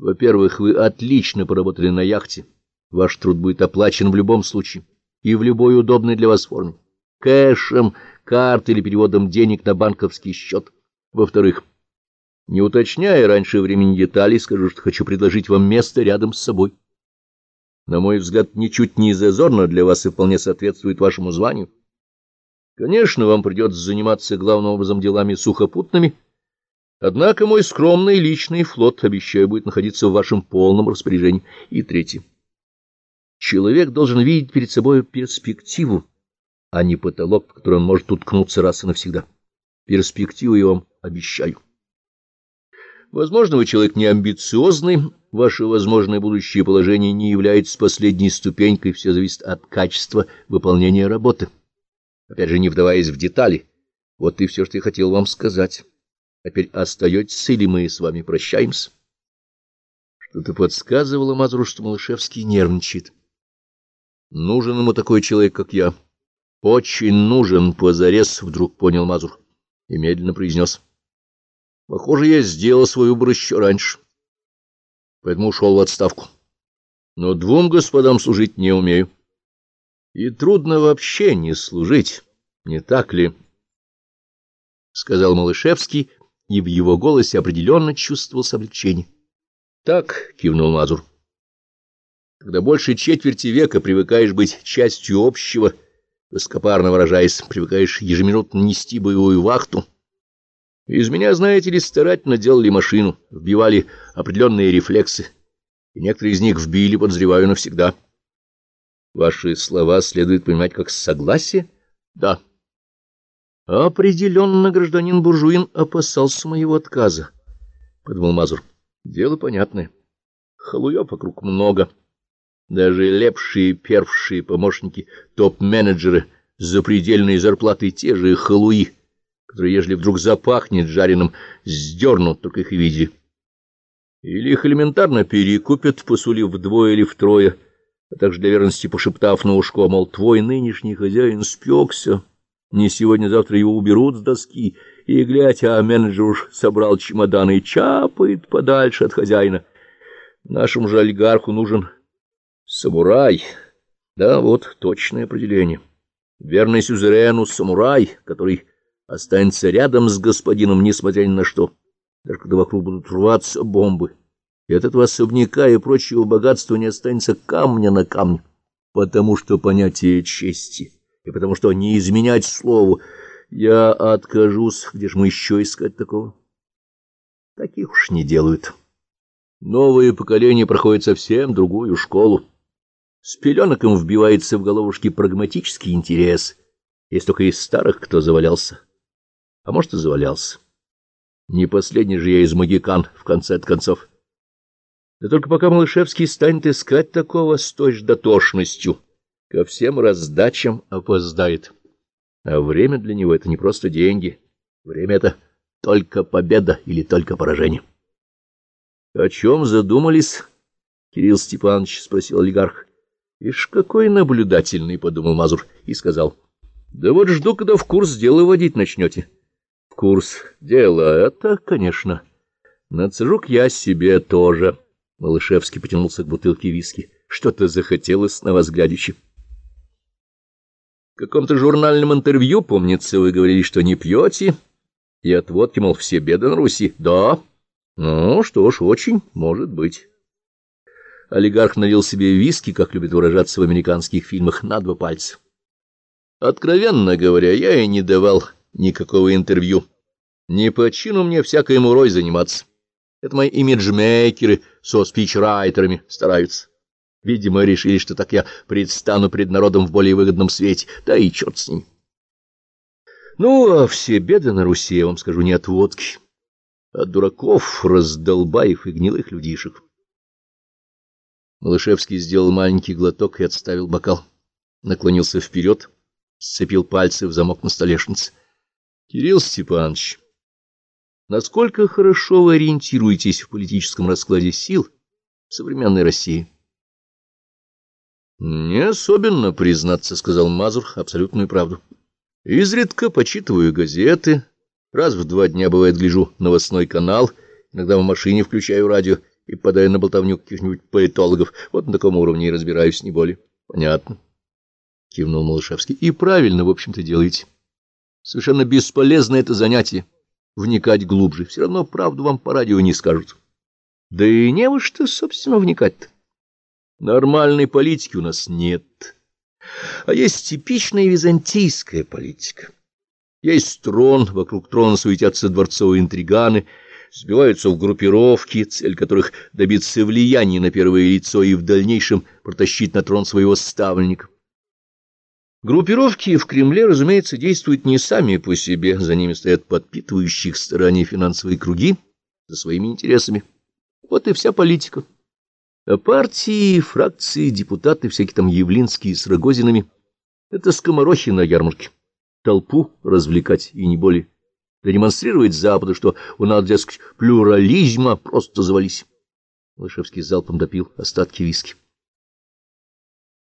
Во-первых, вы отлично поработали на яхте. Ваш труд будет оплачен в любом случае и в любой удобной для вас форме. Кэшем, картой или переводом денег на банковский счет. Во-вторых, не уточняя раньше времени деталей, скажу, что хочу предложить вам место рядом с собой. На мой взгляд, ничуть не зазорно для вас и вполне соответствует вашему званию. Конечно, вам придется заниматься главным образом делами сухопутными, однако мой скромный личный флот, обещаю, будет находиться в вашем полном распоряжении. И третье. Человек должен видеть перед собой перспективу, а не потолок, в который он может уткнуться раз и навсегда. Перспективу я вам обещаю. Возможно, вы человек не амбициозный, ваше возможное будущее положение не является последней ступенькой, все зависит от качества выполнения работы. Опять же, не вдаваясь в детали. Вот и все, что я хотел вам сказать. Теперь остаетесь или мы с вами прощаемся? Что-то подсказывало Мазуру, что Малышевский нервничает. Нужен ему такой человек, как я. Очень нужен, позарез, вдруг понял Мазур и медленно произнес. Похоже, я сделал свой выбор еще раньше, поэтому ушел в отставку. Но двум господам служить не умею. И трудно вообще не служить, не так ли? — сказал Малышевский, и в его голосе определенно чувствовалось облегчение. — Так, — кивнул Мазур. Когда больше четверти века привыкаешь быть частью общего, высокопарно выражаясь, привыкаешь ежеминутно нести боевую вахту. Из меня, знаете ли, старательно делали машину, вбивали определенные рефлексы, и некоторые из них вбили, подозреваю, навсегда. Ваши слова следует понимать как согласие? Да. Определенно гражданин Буржуин опасался моего отказа, — подумал Мазур. Дело понятное. Халуев вокруг много. Даже лепшие, первшие помощники, топ-менеджеры с запредельной зарплатой те же халуи, которые, ежели вдруг запахнет жареным, сдернут, только их и видели. Или их элементарно перекупят, посулив вдвое или втрое, а также для верности пошептав на ушко, мол, твой нынешний хозяин спекся, не сегодня-завтра его уберут с доски, и, глядь, а менеджер уж собрал чемоданы и чапает подальше от хозяина. Нашему же олигарху нужен Самурай. Да, вот точное определение. Верный сюзерену самурай, который останется рядом с господином, несмотря ни на что, даже когда вокруг будут рваться бомбы. И от этого особняка и прочего богатства не останется камня на камне, потому что понятие чести, и потому что не изменять слову. Я откажусь, где же мы еще искать такого? Таких уж не делают. Новое поколение проходит совсем другую школу. С пеленок им вбивается в головушки прагматический интерес. Есть только из старых, кто завалялся. А может, и завалялся. Не последний же я из магикан, в конце концов. Да только пока Малышевский станет искать такого с той же дотошностью, ко всем раздачам опоздает. А время для него — это не просто деньги. Время — это только победа или только поражение. — О чем задумались? — Кирилл Степанович спросил олигарх. Ишь, какой наблюдательный, — подумал Мазур и сказал. — Да вот жду, когда в курс дела водить начнете. — В курс дела это, конечно. Нацежу я себе тоже. Малышевский потянулся к бутылке виски. Что-то захотелось на вас глядячи. Каком-то журнальном интервью, помнится, вы говорили, что не пьете, и от водки, мол, все беды на Руси. Да. Ну, что ж, очень может быть. Олигарх налил себе виски, как любит выражаться в американских фильмах, на два пальца. Откровенно говоря, я и не давал никакого интервью. Не по чину мне всякой мурой заниматься. Это мои имиджмейкеры со спичрайтерами стараются. Видимо, решили, что так я предстану пред народом в более выгодном свете. Да и черт с ним. Ну, а все беды на Руси, я вам скажу, не от водки. От дураков, раздолбаев и гнилых людишек. Малышевский сделал маленький глоток и отставил бокал. Наклонился вперед, сцепил пальцы в замок на столешнице. — Кирилл Степанович, насколько хорошо вы ориентируетесь в политическом раскладе сил в современной России? — Не особенно, признаться, — сказал Мазур абсолютную правду. — Изредка почитываю газеты, раз в два дня, бывает, гляжу новостной канал, иногда в машине включаю радио, и попадая на болтовню каких-нибудь поэтологов. Вот на таком уровне и разбираюсь, не более. Понятно. Кивнул Малышевский. И правильно, в общем-то, делаете. Совершенно бесполезно это занятие. Вникать глубже. Все равно правду вам по радио не скажут. Да и не во что, собственно, вникать-то. Нормальной политики у нас нет. А есть типичная византийская политика. Есть трон, вокруг трона суетятся дворцовые интриганы, сбиваются в группировки, цель которых — добиться влияния на первое лицо и в дальнейшем протащить на трон своего ставленника. Группировки в Кремле, разумеется, действуют не сами по себе, за ними стоят подпитывающие их старания финансовые круги за своими интересами. Вот и вся политика. А партии, фракции, депутаты, всякие там Явлинские с Рогозинами — это скоморохи на ярмарке. Толпу развлекать и не более. Демонстрировать Западу, что у нас, дескать, плюрализма, просто завались. Лышевский залпом допил остатки виски.